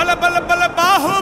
बल बल बल बाहु